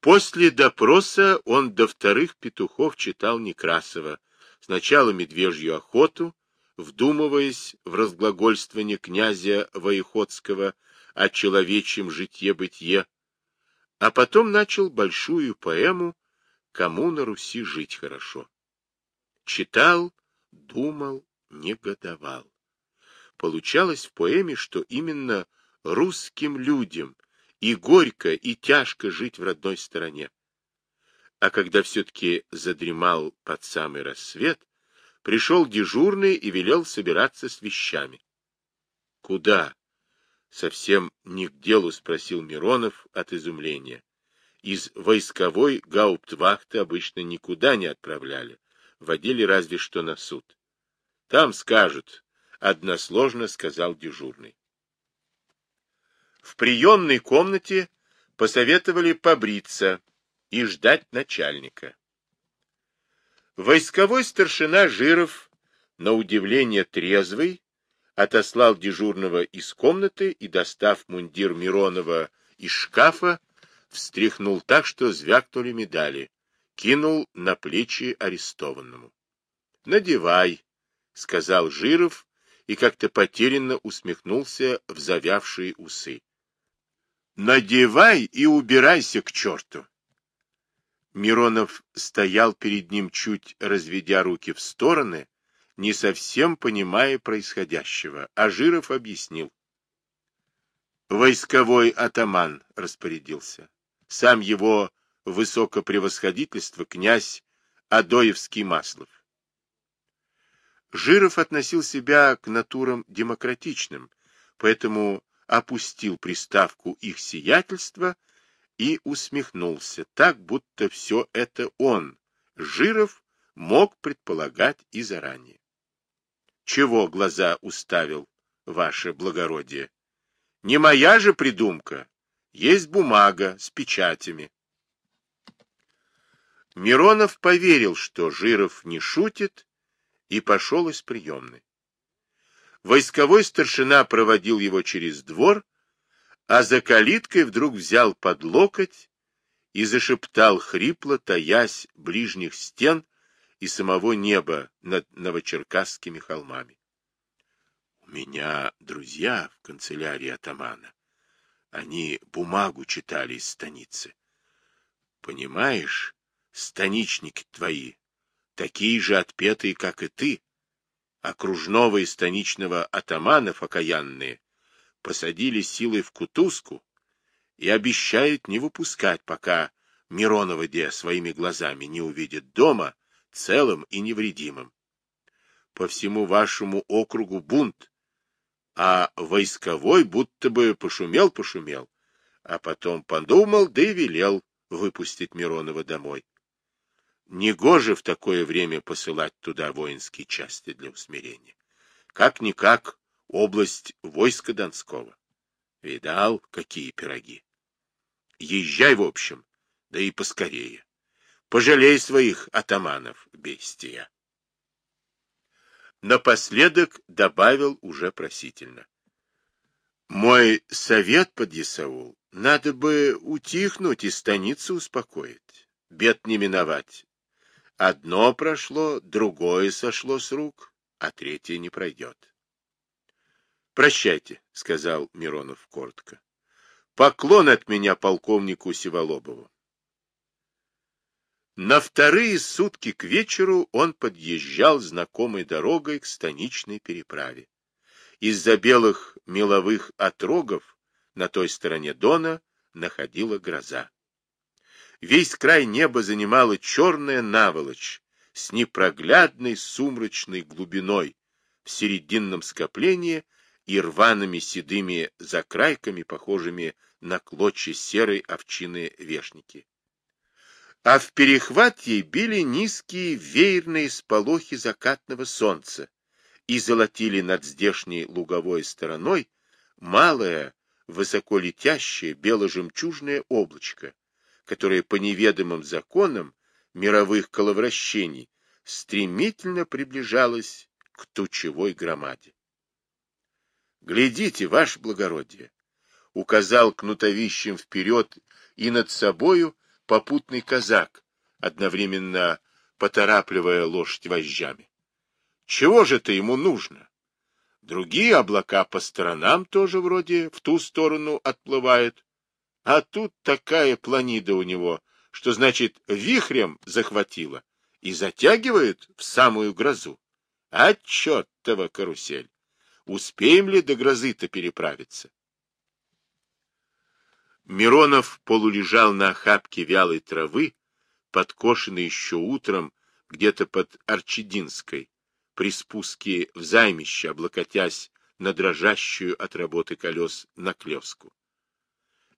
После допроса он до вторых петухов читал Некрасова, сначала «Медвежью охоту», вдумываясь в разглагольствование князя Воеходского о человечьем житье-бытие, а потом начал большую поэму «Кому на Руси жить хорошо». Читал, думал, негодовал. Получалось в поэме, что именно русским людям и горько, и тяжко жить в родной стороне. А когда все-таки задремал под самый рассвет, пришел дежурный и велел собираться с вещами. — Куда? — совсем не к делу спросил Миронов от изумления. Из войсковой гауптвахты обычно никуда не отправляли, водили разве что на суд. — Там скажут, — односложно сказал дежурный. В приемной комнате посоветовали побриться и ждать начальника. Войсковой старшина Жиров, на удивление трезвый, отослал дежурного из комнаты и, достав мундир Миронова из шкафа, встряхнул так, что звякнули медали, кинул на плечи арестованному. — Надевай, — сказал Жиров и как-то потерянно усмехнулся в завявшие усы. — Надевай и убирайся к черту. Миронов стоял перед ним, чуть разведя руки в стороны, не совсем понимая происходящего, а Жиров объяснил. Войсковой атаман распорядился. Сам его высокопревосходительство князь Адоевский Маслов. Жиров относил себя к натурам демократичным, поэтому опустил приставку их сиятельства и усмехнулся, так будто все это он, Жиров, мог предполагать и заранее. Чего глаза уставил, ваше благородие? Не моя же придумка, есть бумага с печатями. Миронов поверил, что Жиров не шутит, и пошел из приемной. Войсковой старшина проводил его через двор, а за калиткой вдруг взял под локоть и зашептал хрипло, таясь ближних стен и самого неба над новочеркасскими холмами. — У меня друзья в канцелярии атамана. Они бумагу читали из станицы. Понимаешь, станичники твои, такие же отпетые, как и ты, окружного и станичного атаманов окаянные, посадили силой в кутузку и обещают не выпускать, пока Миронова де своими глазами не увидит дома целым и невредимым. По всему вашему округу бунт, а войсковой будто бы пошумел-пошумел, а потом подумал, да и велел выпустить Миронова домой. Негоже в такое время посылать туда воинские части для усмирения. Как-никак область войска Донского. Видал, какие пироги. Езжай, в общем, да и поскорее. Пожалей своих атаманов, бестия. Напоследок добавил уже просительно. Мой совет, подъясаул, надо бы утихнуть и станицу успокоить. Бед не миновать. Одно прошло, другое сошло с рук, а третье не пройдет. Прощайте, — сказал Миронов коротко. Поклон от меня полковнику Сиволобову. На вторые сутки к вечеру он подъезжал знакомой дорогой к станичной переправе. Из-за белых меловых отрогов на той стороне Дона находила гроза. Весь край неба занимала черная наволочь с непроглядной сумрачной глубиной в серединном скоплении и рваными седыми закрайками, похожими на клочья серой овчины вешники. А в перехват ей били низкие веерные сполохи закатного солнца и золотили над здешней луговой стороной малое, высоко летящее бело-жемчужное облачко, которое по неведомым законам мировых коловращений стремительно приближалось к тучевой громаде. Глядите, ваше благородие! Указал кнутовищем вперед и над собою попутный казак, одновременно поторапливая лошадь вожжами. Чего же это ему нужно? Другие облака по сторонам тоже вроде в ту сторону отплывают. А тут такая планида у него, что, значит, вихрем захватила и затягивает в самую грозу. А карусель! Успеем ли до грозы-то переправиться? Миронов полулежал на охапке вялой травы, подкошенной еще утром где-то под Арчединской, при спуске в займище, облокотясь на дрожащую от работы колес наклевску.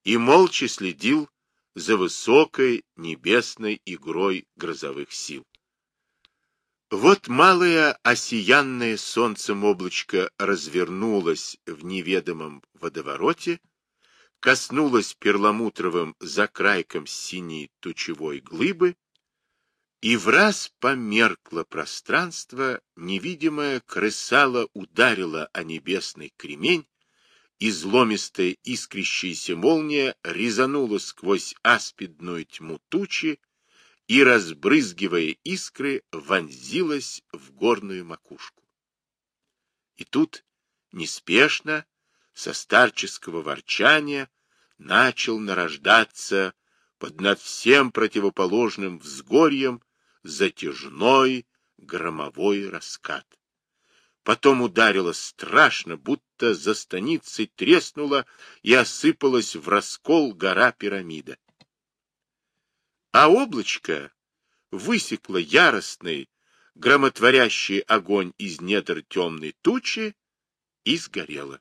И молча следил за высокой небесной игрой грозовых сил. Вот малое осиянное солнцем облачко развернулось в неведомом водовороте, коснулось перламутровым закрайком синей тучевой глыбы, и в раз померкло пространство, невидимое крысало ударило о небесный кремень, изломистая искрящаяся молния резанула сквозь аспидную тьму тучи и, разбрызгивая искры, вонзилась в горную макушку. И тут неспешно, со старческого ворчания, начал нарождаться под над всем противоположным взгорьем затяжной громовой раскат. Потом ударило страшно, будто за станицей треснула и осыпалась в раскол гора пирамида. А облачко высекло яростный, громотворящий огонь из недр темной тучи и сгорело.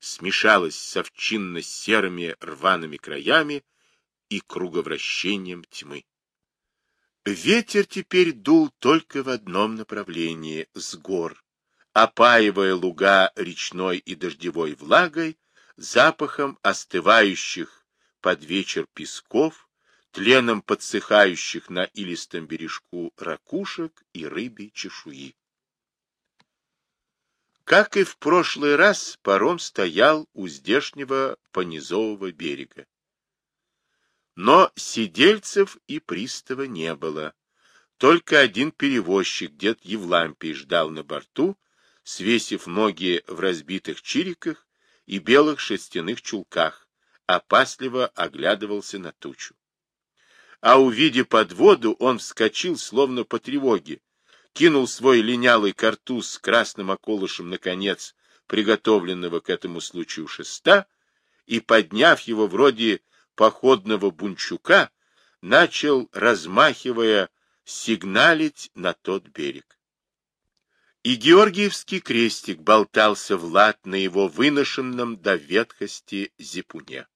Смешалось с овчинно-серыми рваными краями и круговращением тьмы. Ветер теперь дул только в одном направлении, с гор, опаивая луга речной и дождевой влагой, запахом остывающих под вечер песков, тленом подсыхающих на илистом бережку ракушек и рыбьей чешуи. Как и в прошлый раз, паром стоял у здешнего понизового берега. Но сидельцев и пристава не было. Только один перевозчик, дед Евлампий, ждал на борту, свесив ноги в разбитых чириках и белых шерстяных чулках, опасливо оглядывался на тучу. А увидев подводу, он вскочил, словно по тревоге, кинул свой линялый картуз с красным околышем на конец приготовленного к этому случаю шеста и, подняв его вроде походного бунчука, начал, размахивая, сигналить на тот берег. И Георгиевский крестик болтался в лад на его выношенном до ветхости зипуне.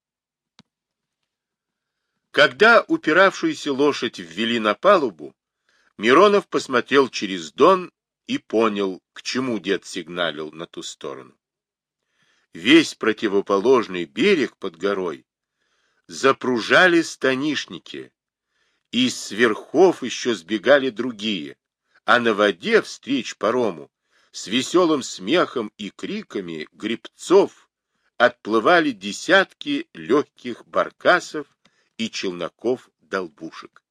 Когда упиравшуюся лошадь ввели на палубу, Миронов посмотрел через дон и понял, к чему дед сигналил на ту сторону. Весь противоположный берег под горой запружали станишники, и с верхов еще сбегали другие, а на воде встреч парому с веселым смехом и криками грибцов отплывали десятки легких баркасов и челноков-долбушек.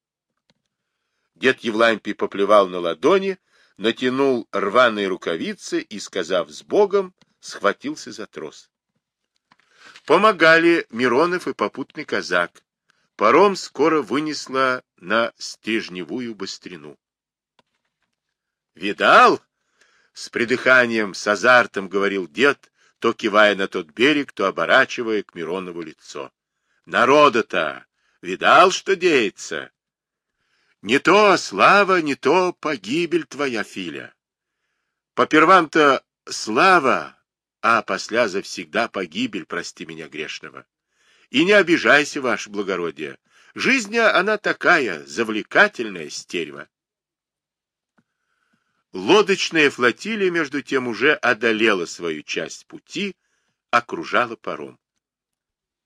Дед Евлампий поплевал на ладони, натянул рваные рукавицы и, сказав «с Богом», схватился за трос. Помогали Миронов и попутный казак. Паром скоро вынесло на стежневую быстрину. «Видал?» — с придыханием, с азартом говорил дед, то кивая на тот берег, то оборачивая к Миронову лицо. «Народа-то! Видал, что деется?» «Не то слава, не то погибель твоя, Филя. Попервам-то слава, а после завсегда погибель, прости меня грешного. И не обижайся, ваше благородие. Жизнь она такая, завлекательная стерва. Лодочная флотилия, между тем, уже одолела свою часть пути, окружала паром.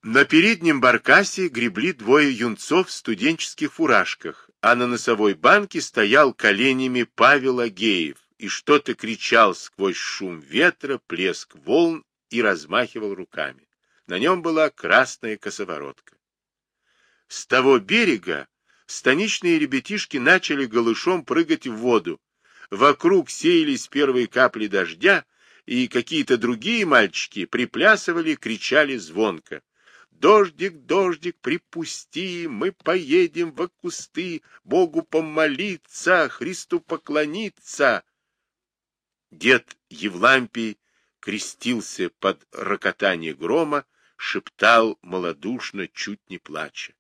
На переднем баркасе гребли двое юнцов в студенческих фуражках, а на носовой банке стоял коленями Павел Агеев, и что-то кричал сквозь шум ветра, плеск волн и размахивал руками. На нем была красная косоворотка. С того берега станичные ребятишки начали голышом прыгать в воду. Вокруг сеялись первые капли дождя, и какие-то другие мальчики приплясывали, кричали звонко. Дождик, дождик, припусти, мы поедем в кусты, Богу помолиться, Христу поклониться. Дед Евлампий крестился под рокотание грома, шептал малодушно, чуть не плача.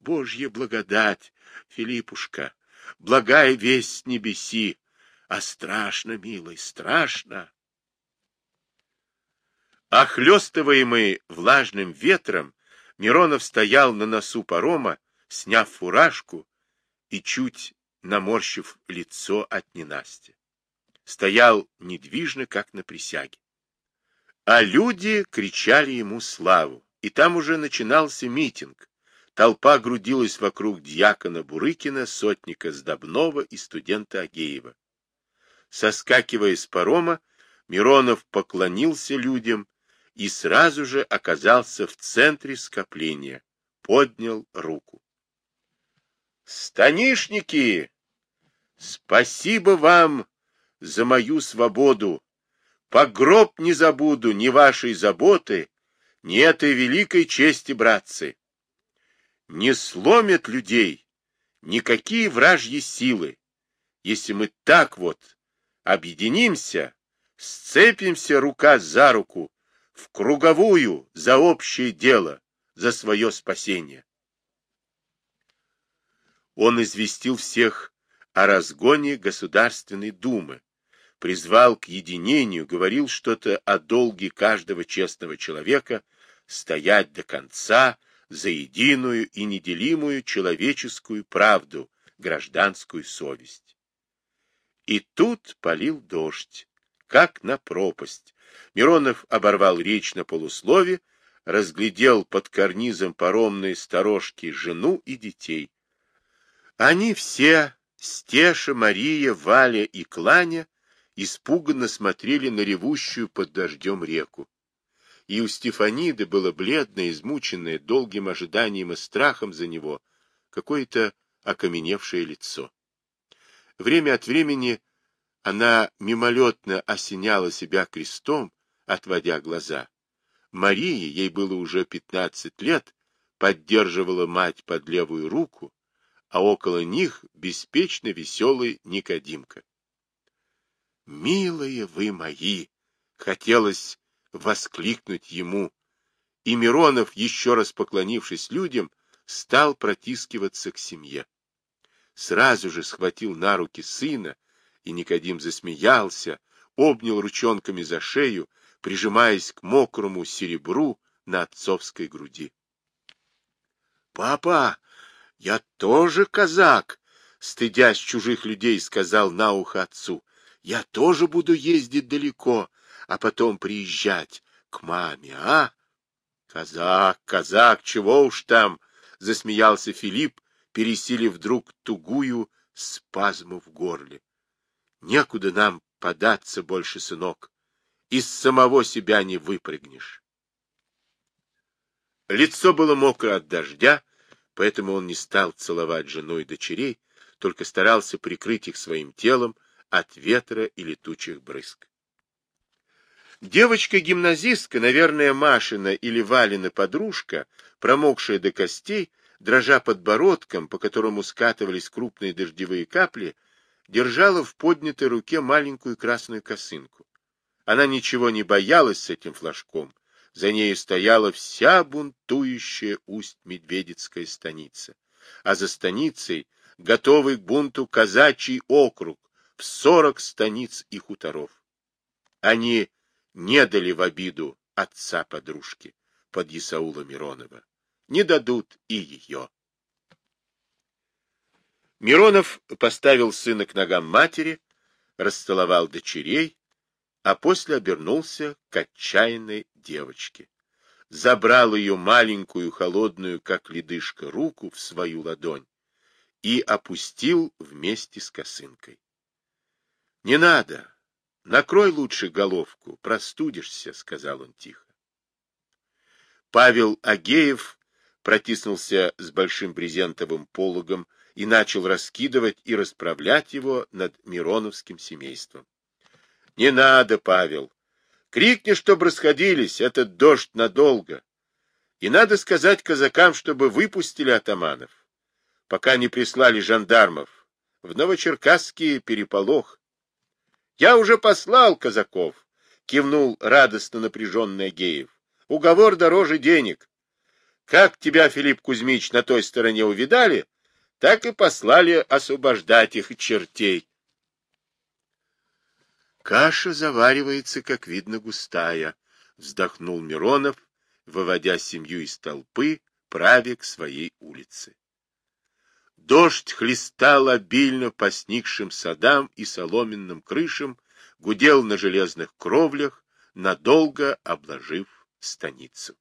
Божья благодать, Филиппушка, благая весть небеси, а страшно, милый, страшно. Охлестываемый влажным ветром, Миронов стоял на носу парома, сняв фуражку и чуть наморщив лицо от ненастья. Стоял недвижно, как на присяге. А люди кричали ему славу, и там уже начинался митинг. Толпа грудилась вокруг дьякона Бурыкина, сотника Сдобнова и студента Агеева. Соскакивая с парома, Миронов поклонился людям и сразу же оказался в центре скопления, поднял руку. «Станишники, спасибо вам за мою свободу! По гроб не забуду ни вашей заботы, ни этой великой чести, братцы! Не сломят людей никакие вражьи силы, если мы так вот объединимся, сцепимся рука за руку, в круговую за общее дело, за свое спасение. Он известил всех о разгоне Государственной Думы, призвал к единению, говорил что-то о долге каждого честного человека стоять до конца за единую и неделимую человеческую правду, гражданскую совесть. И тут полил дождь, как на пропасть, Миронов оборвал речь на полуслове, разглядел под карнизом паромной сторожки жену и детей. Они все, Стеша, Мария, Валя и Кланя, испуганно смотрели на ревущую под дождем реку. И у Стефаниды было бледное, измученное долгим ожиданием и страхом за него, какое-то окаменевшее лицо. Время от времени она мимолетно осеняла себя крестом, отводя глаза. Мария, ей было уже пятнадцать лет, поддерживала мать под левую руку, а около них беспечно веселый Никодимка. «Милые вы мои!» — хотелось воскликнуть ему, и Миронов, еще раз поклонившись людям, стал протискиваться к семье. Сразу же схватил на руки сына, и Никодим засмеялся, обнял ручонками за шею, прижимаясь к мокрому серебру на отцовской груди. — Папа, я тоже казак, — стыдясь чужих людей, сказал на ухо отцу. — Я тоже буду ездить далеко, а потом приезжать к маме, а? — Казак, казак, чего уж там, — засмеялся Филипп, пересилив вдруг тугую спазму в горле. Некуда нам податься больше, сынок. Из самого себя не выпрыгнешь. Лицо было мокро от дождя, поэтому он не стал целовать жену и дочерей, только старался прикрыть их своим телом от ветра и летучих брызг. Девочка-гимназистка, наверное, Машина или Валина подружка, промокшая до костей, дрожа подбородком, по которому скатывались крупные дождевые капли, держала в поднятой руке маленькую красную косынку. Она ничего не боялась с этим флажком. За ней стояла вся бунтующая усть-медведицкая станица. А за станицей готовый к бунту казачий округ в сорок станиц и хуторов. Они не дали в обиду отца подружки под Исаула Миронова. Не дадут и ее. Миронов поставил сына к ногам матери, расцеловал дочерей, а после обернулся к отчаянной девочке. Забрал ее маленькую, холодную, как ледышка, руку в свою ладонь и опустил вместе с косынкой. — Не надо, накрой лучше головку, простудишься, — сказал он тихо. Павел Агеев протиснулся с большим брезентовым пологом и начал раскидывать и расправлять его над Мироновским семейством. — Не надо, Павел. Крикни, чтоб расходились, этот дождь надолго. И надо сказать казакам, чтобы выпустили атаманов, пока не прислали жандармов. В Новочеркасске переполох. — Я уже послал казаков, — кивнул радостно напряженный Геев. — Уговор дороже денег. Как тебя, Филипп Кузьмич, на той стороне увидали, так и послали освобождать их чертей. Каша заваривается, как видно, густая, — вздохнул Миронов, выводя семью из толпы, правя к своей улице. Дождь хлестал обильно по сникшим садам и соломенным крышам, гудел на железных кровлях, надолго обложив станицу.